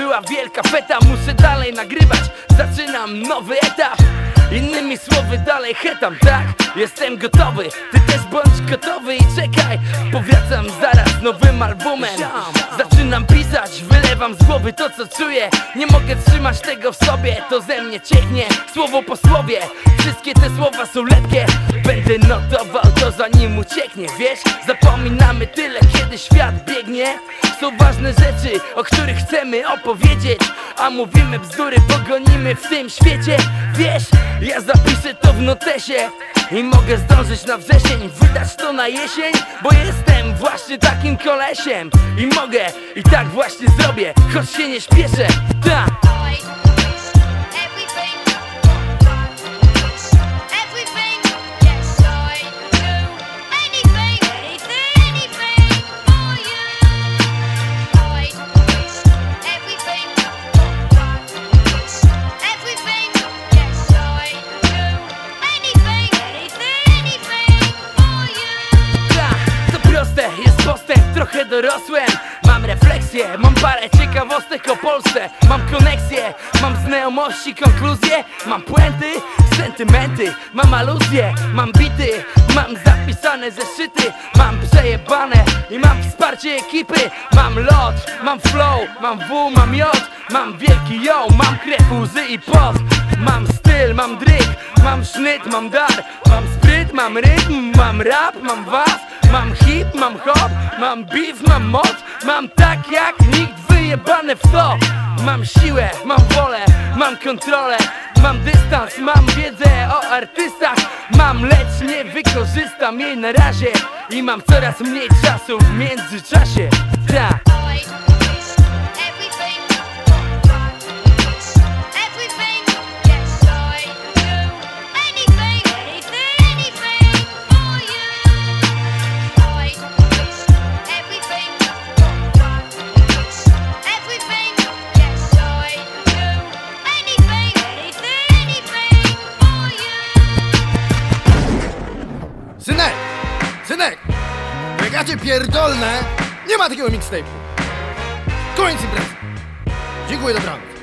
była wielka feta Muszę dalej nagrywać, zaczynam nowy etap. Innymi słowy dalej hetam, tak? Jestem gotowy, ty też bądź gotowy i czekaj. Powracam zaraz nowym albumem. Zaczynam pisać, wylewam z głowy to co czuję. Nie mogę trzymać tego w sobie, to ze mnie cieknie. Słowo po słowie, wszystkie te słowa są lepkie Będę notował to zanim ucieknie, wiesz? Zapominamy tyle, kiedy świat biegnie Są ważne rzeczy, o których chcemy opowiedzieć. A mówimy bzdury, pogonimy w tym świecie. Wiesz, ja zapiszę to w notesie I mogę zdążyć na wrzesień, wydać to na jesień Bo jestem właśnie takim kolesiem. I mogę, i tak właśnie zrobię, choć się nie śpieszę. Ta, trochę dorosłem. Mam refleksję, mam parę ciekawostek o Polsce. Mam koneksję, mam znajomości, konkluzje. Mam puenty, sentymenty, mam aluzje. Mam bity, mam zapisane zeszyty. Mam przejebane i mam wsparcie ekipy. Mam lot, mam flow, mam W, mam J. Mam wielki yo, mam krew, łzy i pot Mam styl, mam dryk, mam sznyt, mam dar. Mam spryt, mam rytm, mam rap, mam was. Mam hip, mam hop, mam beef, mam moc Mam tak jak nikt wyjebane w to. Mam siłę, mam wolę, mam kontrolę. Mam dystans, mam wiedzę o artystach. Mam, lecz nie wykorzystam jej na razie. I mam coraz mniej czasu w międzyczasie. Tak Synek! Synek! Jak pierdolnę, nie ma takiego mixtape'u. Koniec imprezy. Dziękuję, dobranoc.